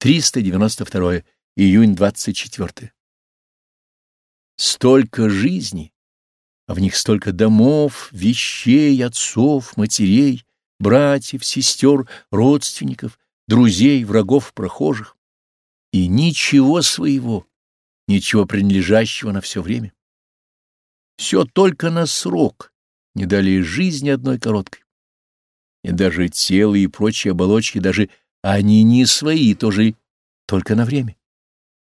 392 июнь 24. Столько жизней, а в них столько домов, вещей, отцов, матерей, братьев, сестер, родственников, друзей, врагов, прохожих. И ничего своего, ничего принадлежащего на все время. Все только на срок, не далее жизни одной короткой. И даже тело и прочие оболочки, даже они не свои, тоже только на время.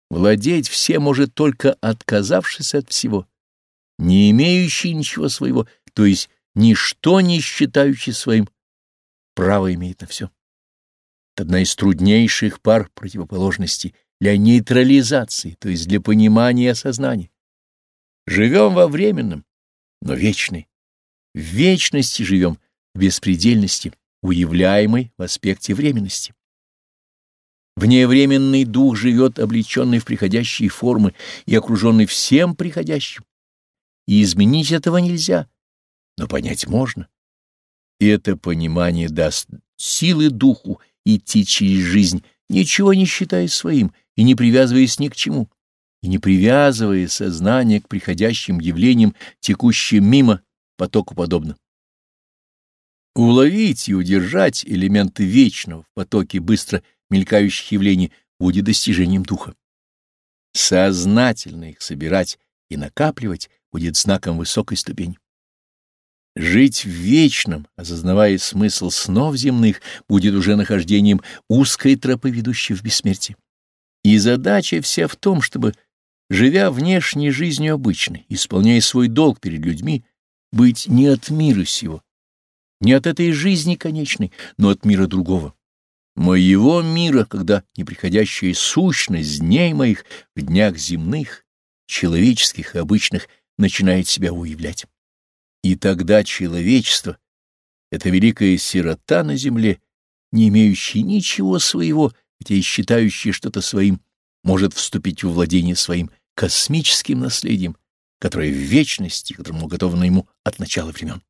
Владеть всем может только отказавшись от всего, не имеющий ничего своего, то есть ничто не считающий своим, право имеет на все. Это одна из труднейших пар противоположностей для нейтрализации, то есть для понимания и осознания. Живем во временном, но вечной. В вечности живем, в беспредельности, уявляемой в аспекте временности. Вневременный дух живет облеченный в приходящие формы и окруженный всем приходящим. И изменить этого нельзя, но понять можно. И это понимание даст силы духу идти через жизнь, ничего не считая своим и не привязываясь ни к чему, и не привязывая сознание к приходящим явлениям, текущим мимо потоку подобно. Уловить и удержать элементы вечного в потоке быстро мелькающих явлений будет достижением духа. Сознательно их собирать и накапливать будет знаком высокой ступени. Жить в вечном, осознавая смысл снов земных, будет уже нахождением узкой тропы, ведущей в бессмертие. И задача вся в том, чтобы, живя внешней жизнью обычной, исполняя свой долг перед людьми, быть не от мира сего, не от этой жизни конечной, но от мира другого. Моего мира, когда неприходящая сущность дней моих в днях земных, человеческих и обычных, начинает себя уявлять. И тогда человечество, это великая сирота на земле, не имеющая ничего своего, хотя и считающая что-то своим, может вступить в владение своим космическим наследием, которое в вечности, которому уготовано ему от начала времен.